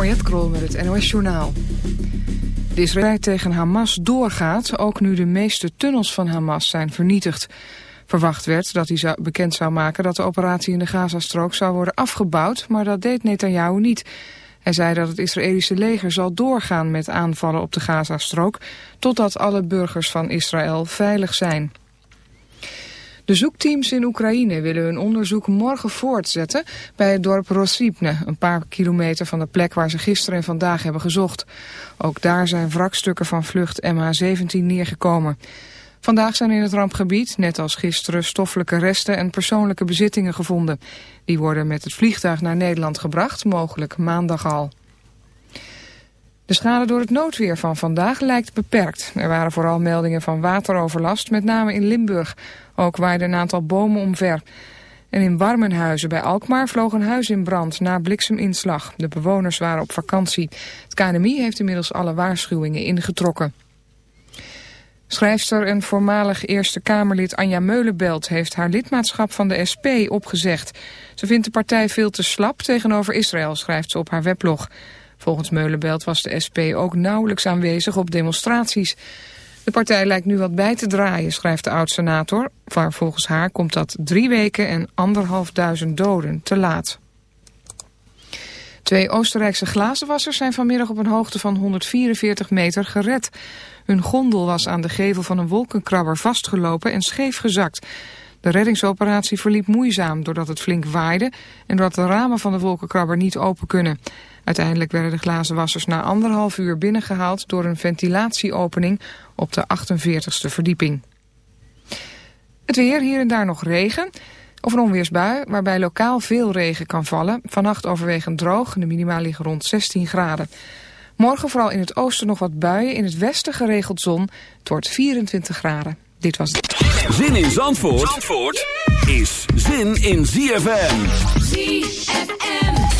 Mariette Krol met het NOS Journaal. De Israël tegen Hamas doorgaat, ook nu de meeste tunnels van Hamas zijn vernietigd. Verwacht werd dat hij bekend zou maken dat de operatie in de Gazastrook zou worden afgebouwd, maar dat deed Netanyahu niet. Hij zei dat het Israëlische leger zal doorgaan met aanvallen op de Gazastrook, totdat alle burgers van Israël veilig zijn. De zoekteams in Oekraïne willen hun onderzoek morgen voortzetten bij het dorp Rosipne, een paar kilometer van de plek waar ze gisteren en vandaag hebben gezocht. Ook daar zijn wrakstukken van vlucht MH17 neergekomen. Vandaag zijn in het rampgebied, net als gisteren, stoffelijke resten en persoonlijke bezittingen gevonden. Die worden met het vliegtuig naar Nederland gebracht, mogelijk maandag al. De schade door het noodweer van vandaag lijkt beperkt. Er waren vooral meldingen van wateroverlast, met name in Limburg. Ook waaiden een aantal bomen omver. En in Warmenhuizen bij Alkmaar vloog een huis in brand na blikseminslag. De bewoners waren op vakantie. Het KNMI heeft inmiddels alle waarschuwingen ingetrokken. Schrijfster en voormalig Eerste Kamerlid Anja Meulenbelt heeft haar lidmaatschap van de SP opgezegd. Ze vindt de partij veel te slap tegenover Israël, schrijft ze op haar weblog. Volgens Meulenbelt was de SP ook nauwelijks aanwezig op demonstraties. De partij lijkt nu wat bij te draaien, schrijft de oud-senator. Waar volgens haar komt dat drie weken en anderhalfduizend doden te laat. Twee Oostenrijkse glazenwassers zijn vanmiddag op een hoogte van 144 meter gered. Hun gondel was aan de gevel van een wolkenkrabber vastgelopen en scheef gezakt. De reddingsoperatie verliep moeizaam doordat het flink waaide... en doordat de ramen van de wolkenkrabber niet open kunnen. Uiteindelijk werden de glazenwassers na anderhalf uur binnengehaald... door een ventilatieopening op de 48e verdieping. Het weer, hier en daar nog regen... Of een onweersbui, waarbij lokaal veel regen kan vallen. Vannacht overwegend droog, de minima liggen rond 16 graden. Morgen vooral in het oosten nog wat buien, in het westen geregeld zon. Het wordt 24 graden. Dit was het. Zin in Zandvoort, Zandvoort is zin in ZFM. ZFM.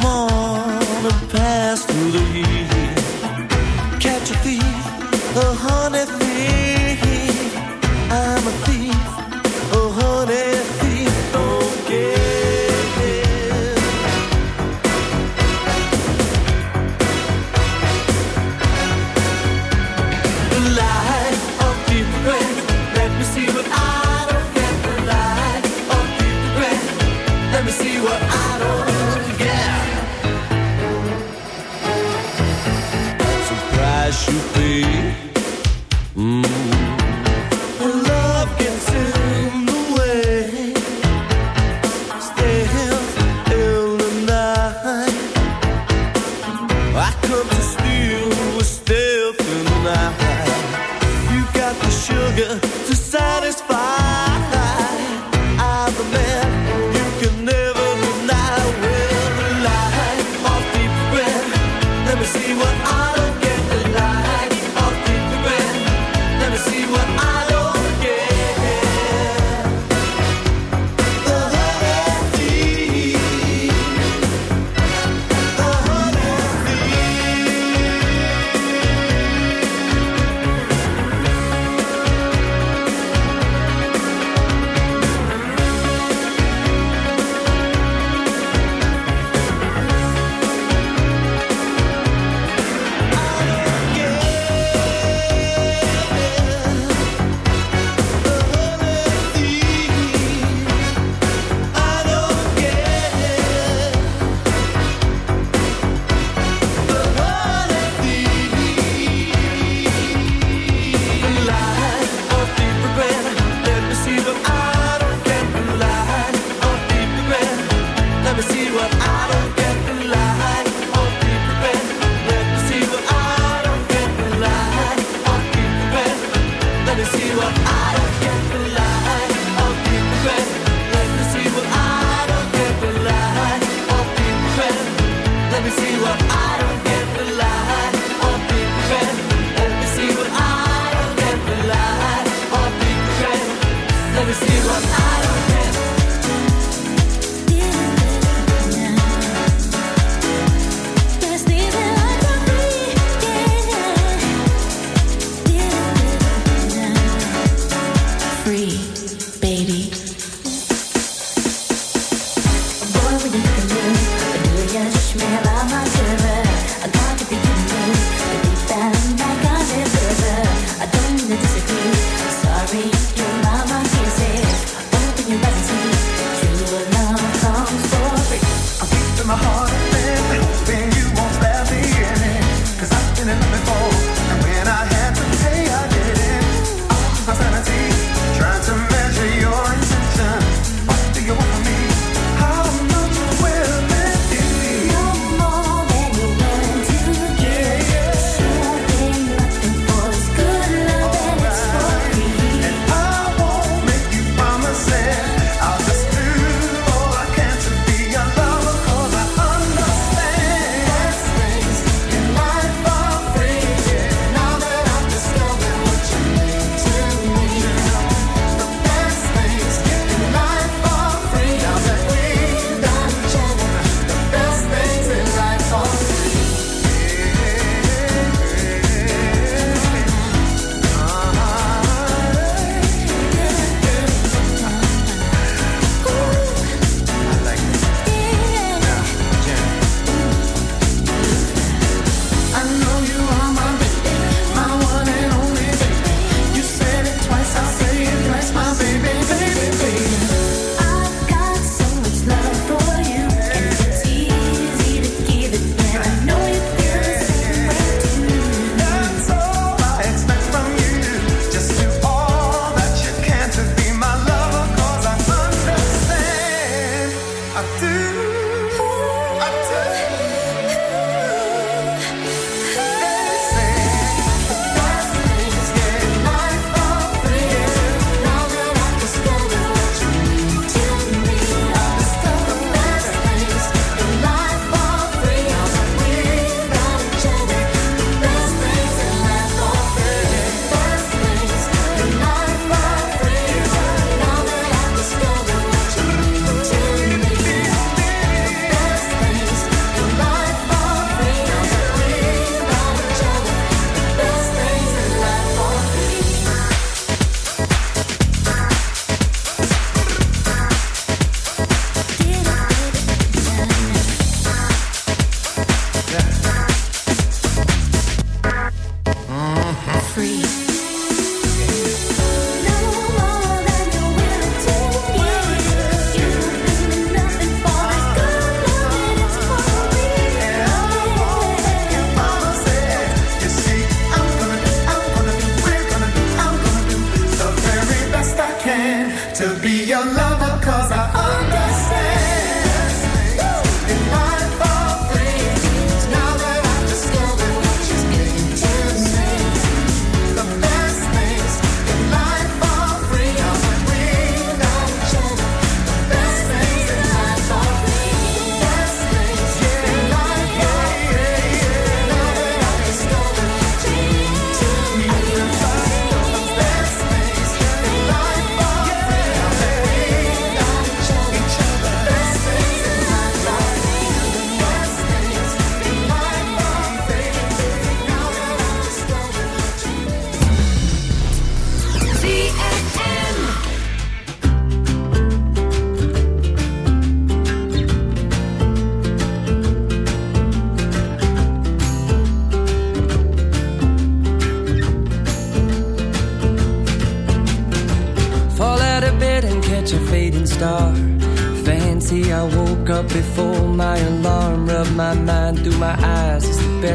Come the night. You got the sugar Dziś bije śmiewa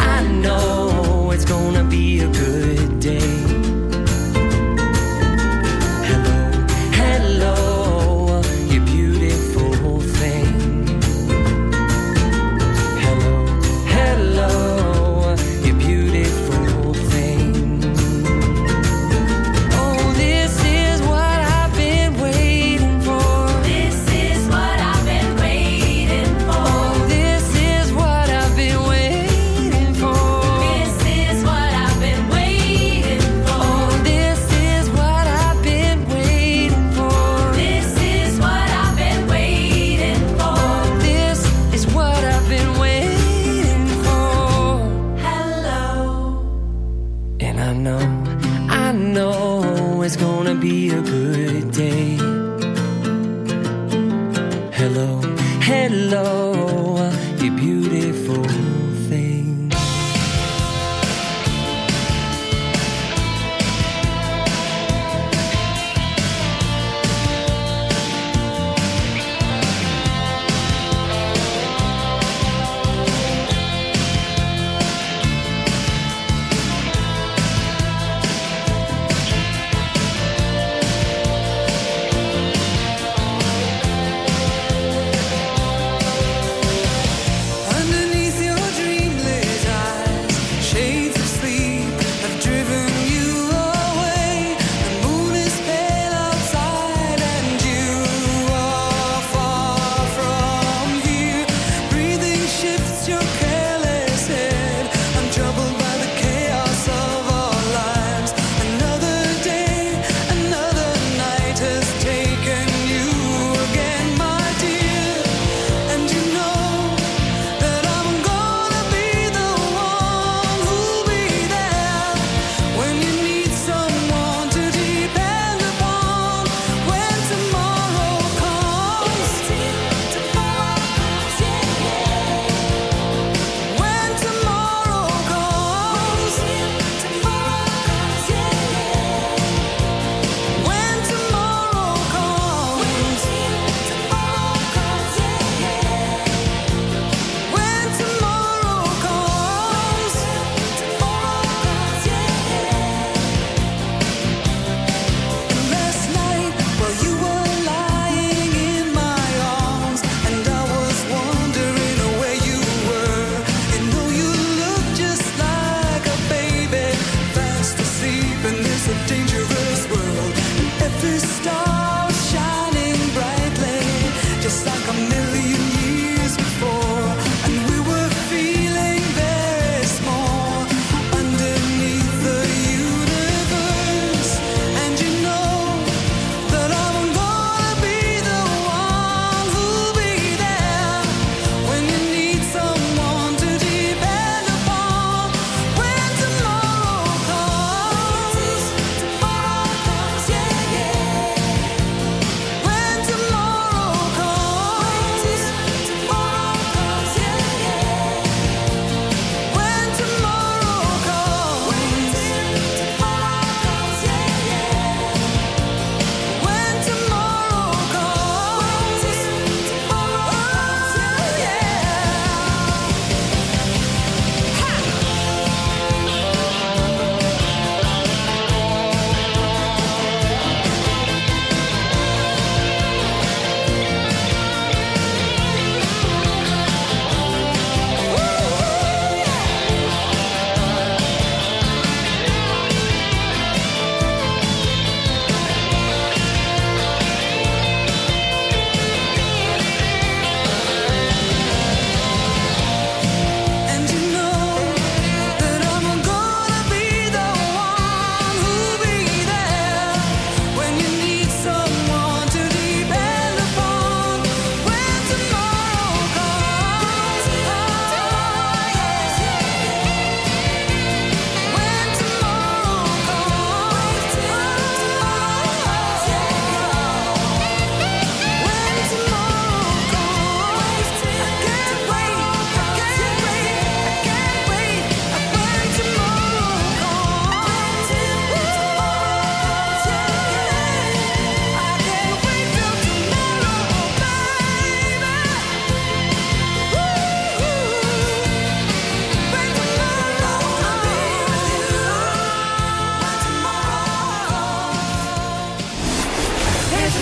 I know it's gonna be a good day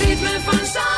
ritme van zand.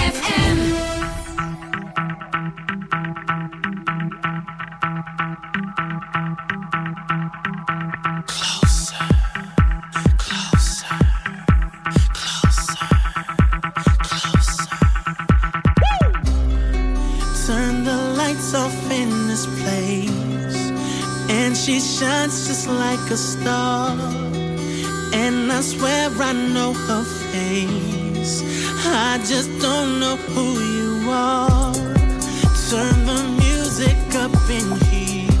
You.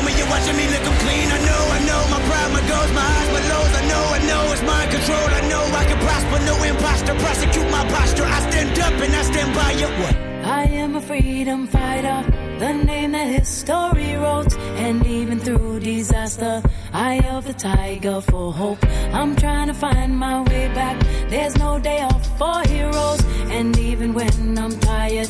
You're watching me lick clean. I know, I know. My pride, my goals, my highs, my lows. I know, I know. It's mind control. eye know I can prosper. No imposter. Prosecute my posture. I stand up and I stand by you. What? I am a freedom fighter, the name that history wrote. And even through disaster, I of the tiger for hope. I'm trying to find my way back. There's no day off for heroes. And even when I'm tired.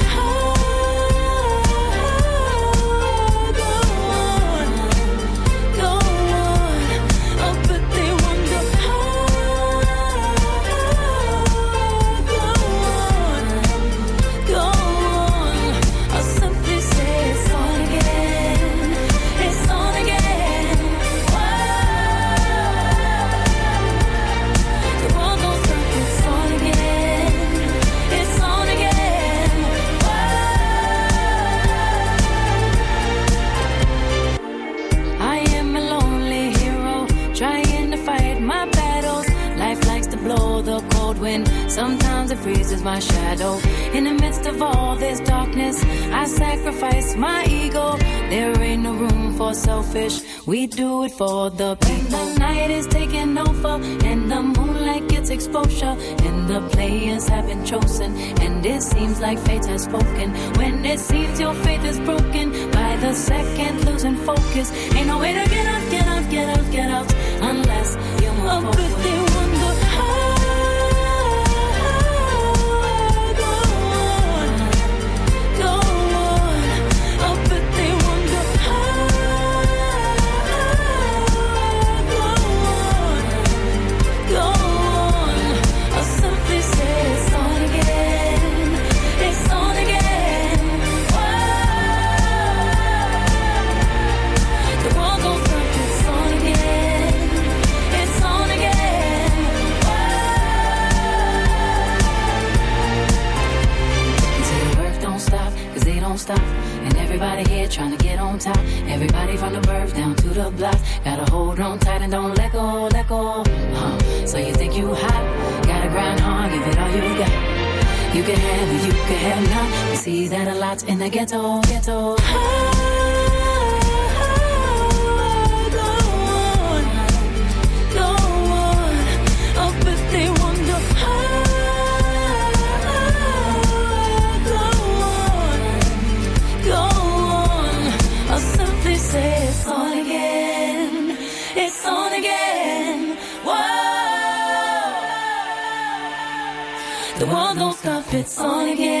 We do it for the people. The night is taking over, and the moonlight gets exposure. And the players have been chosen, and it seems like fate has spoken. When it seems your faith is broken, by the second losing focus, ain't no way to get up, get up, get up, get up, unless you move forward. Everybody from the birth down to the block. Gotta hold on tight and don't let go, let go. Uh, so you think you hot? Gotta grind hard, give it all you got. You can have it, you can have none. We see that a lot in the ghetto, ghetto. It's on again.